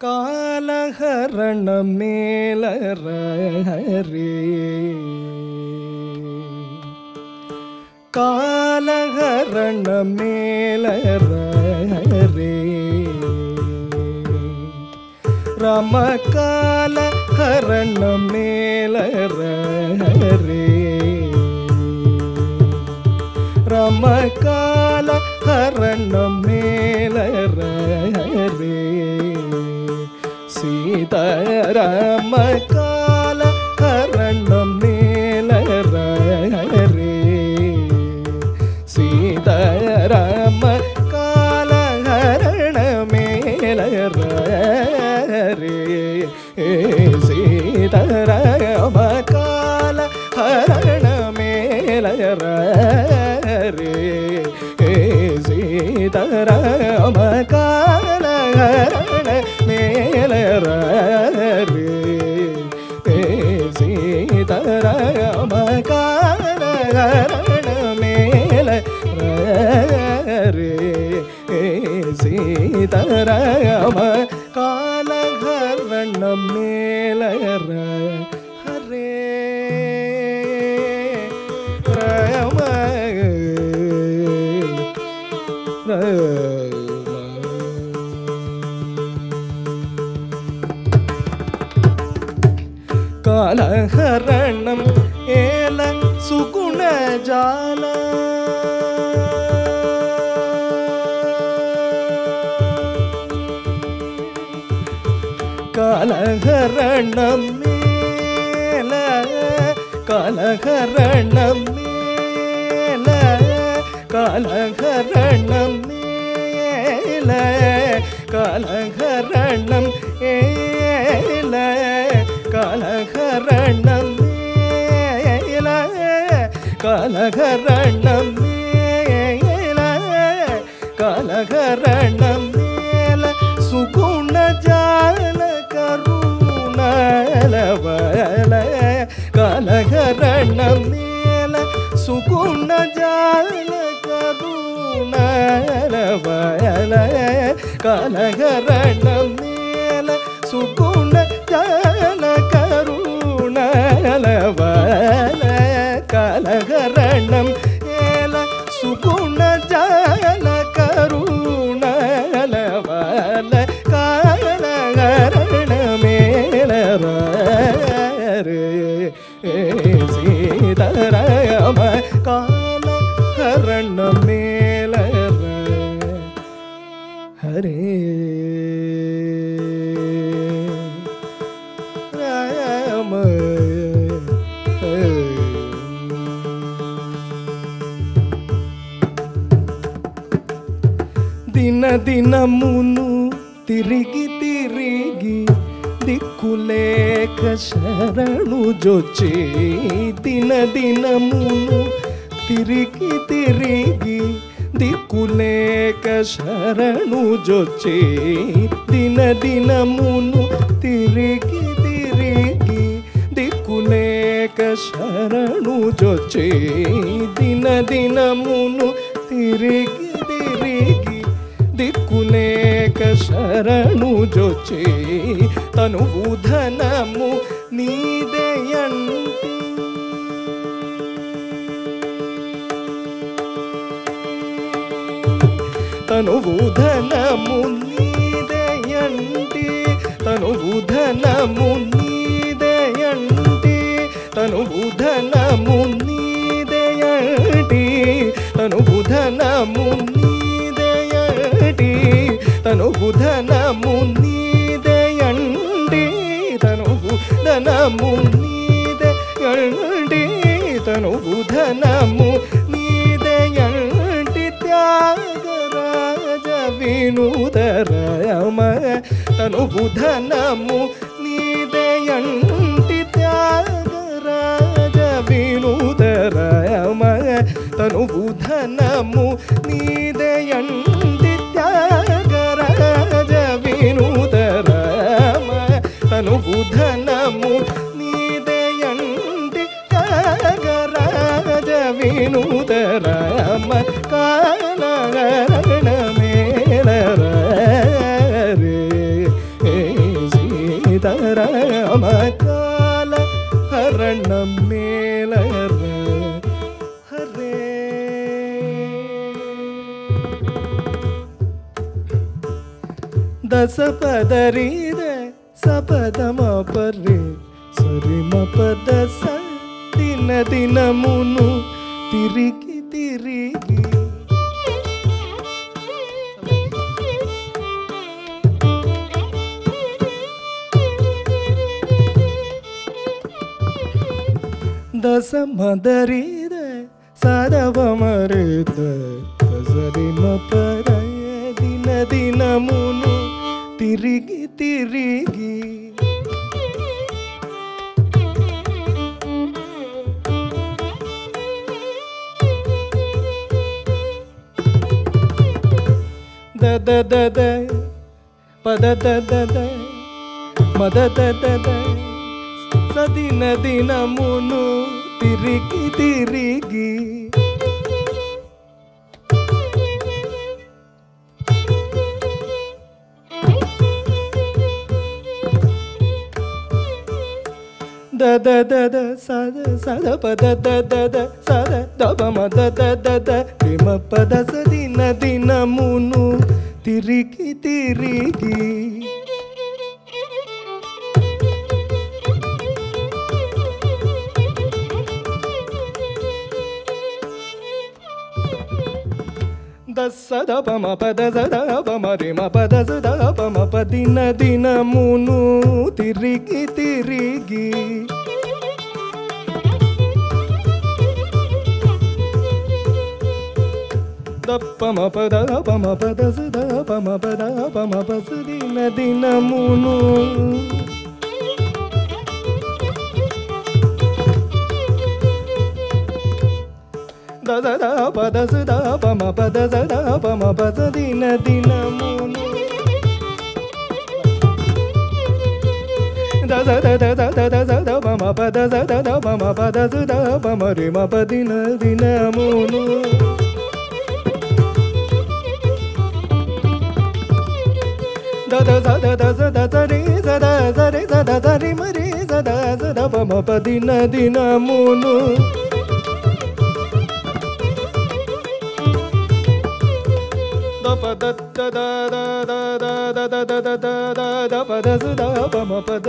காலகரண மேலரே காலகரண மேலரே ரம காலகரண மேலரே ரம காலகரண மேலரே தரமக்க ஹரம காலகர் வண்ணம் மேலர ஹரே ரம சுகுண ஜாலா கலகரணம் மேல கலகரணம் மேல கலகரணம் மேல கலகரணம் ஏல கலகரணம் மேல கலகரணம் வயல கனகரணம் மேல சுகுண ஜல கருணல வயல దిక్కులేక శరణు జొచ్చి దిన దినమును తిరిగి తిరిగి దిక్కులేక శరణు జొచ్చి దిన దినమును తిరిగి తిరిగి దిక్కులేక శరణు జొచ్చి దిన దినమును తిరిగి తిరిగి దిక్కులేక లేక శరణు జొచ్చి తను ఉధనము నీదయండి తను ఉధనము నీదయండి తను ఉధనము నీదయండి తను ఉధనము నీదయండి తను ఉధనము नुबुधनमुदण्डिनु बुधनमुदी तनु बुधनमुदयण्डि त्यागराज विरयामनुबुधनमु ಮಮಕಾಲ ಹರಣ ಮೇಲರ ಹರೇ. ದಸ ಪದರಿದ ಸಪದ ಮಪರಿ ಸರಿ ಮಪದ ಸ ದಿನ ದಿನ ಮುನು ತಿರುಗಿ ತಿರುಗಿ. സമതരീത సరవమరుత సరిమ పరయ దిన దినమును తిరిగి తిరిగి దద దద పద దద మద దద సదిన దినమును తిరిగి తిరిగి ద ద ద సద సద పద ద ద ద సద దమ ద ద ద ద రిమ పద స దిన దినమును తిరిగి తిరిగి ద సద పమ పద సద పమ రిమ పద సద పమ పదిన దినమును తిరిగి తిరిగి పమ పద పమ పద సద పమ పద పమ పదిన దినమును da da da ba da da పమ పద దద పమ పద దిన దినమును దద దద దద దద పమ పద దద ద పమ పద సుద పమ రి మ పదిన దినమును దద దద దద దద రి సద సరి సద సరి మరి సద సద పమ పదిన దినమును ಪದತ್ತ ಪದ ಸುಧಾ ಪಮ ಪದ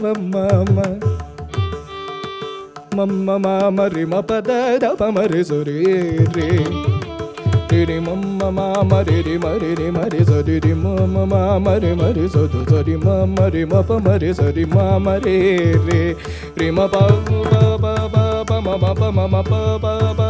ಮಮ್ಮ ಮಮ್ಮ ಮಾಮರಿ ಮ ಪದ ಮರಿ ಸುರಿ ರೇ ರಿ ಮಮ್ಮ ಮಾಮರಿ ರಿ ಮರಿ ರಿ ಮರಿ ಸರಿ ರಿ ಮಮ್ಮ ಮಾಮರಿ ಮರಿ ಸದು ಸರಿ ಮಮ್ಮ ರಿ ಮಪ ಮರಿ ಸರಿ ಮಾಮರಿ ರೇ ರಿ ಮ ಪ ಪ ಪ ಪ ಮ ಪ ಮ ಪ ಪ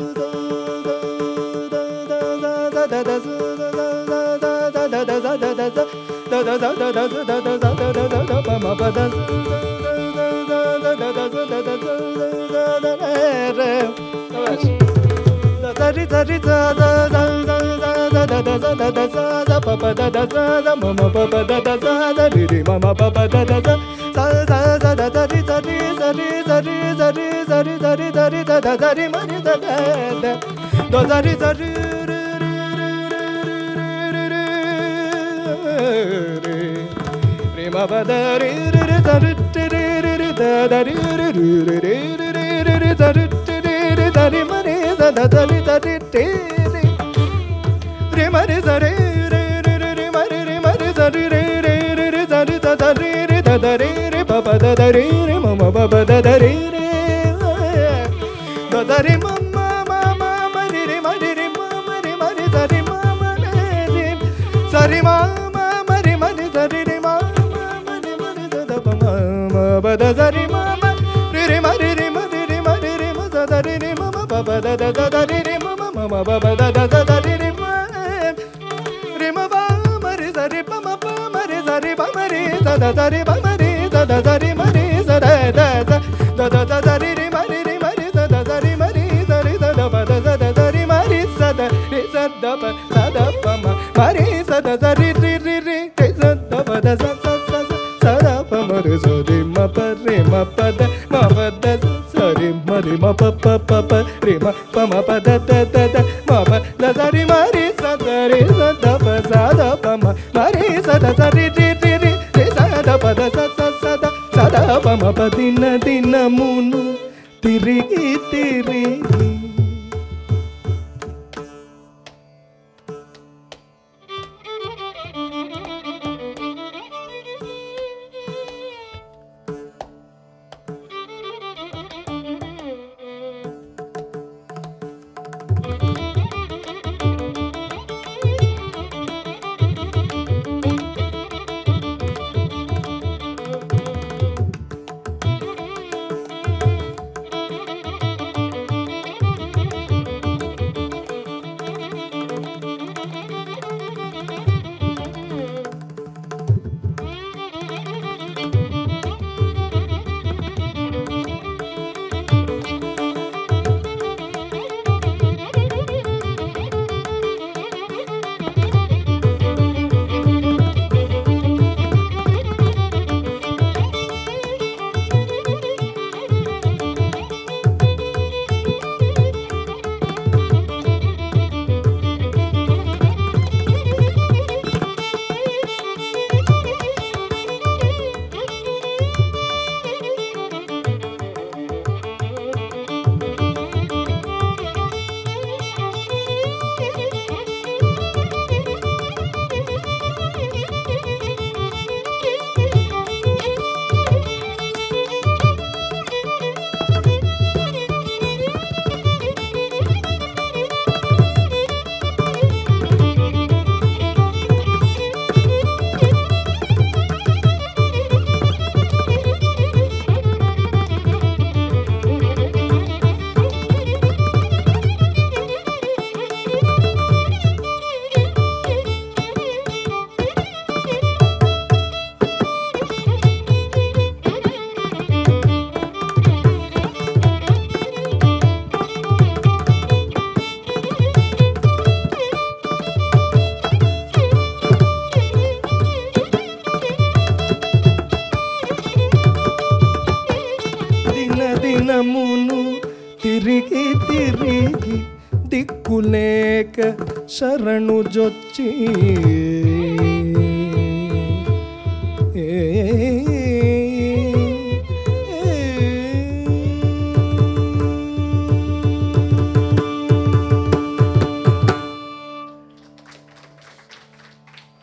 da da da da da Sorry, mom. da da ri mama ri ri ma ri ri ma ri ri ma ri ri ma da da ri ri mama baba da da da da ri ri mama mama baba da da da da ri ri ma ri ma ba ma ri za ri pa ma pa ma ri za ri ba ma ri da da da ri ba ma ri da da da ri ma ri za da da da da da da da da ri ri ma ri ri ma ri da da da ri ma ri da ri da da ba da da da da ri ma ri za da ri za da ba da da ba ma ma ri za da da ri ri ri పద మ పద సరి మరి మ ప ప ప ప రి మ ప మ ప ద ద ద ద మ ప ద స రి మ రి స ద రి స ద ప స ద ప మ మ రి స ద స రి రి రి రి రి స ద ప ద స స స ద స ద ప మ ప దిన దినమును తిరిగి తిరిగి దినమును తిరిగి తిరిగి దిక్కులేక శరణు జొచ్చి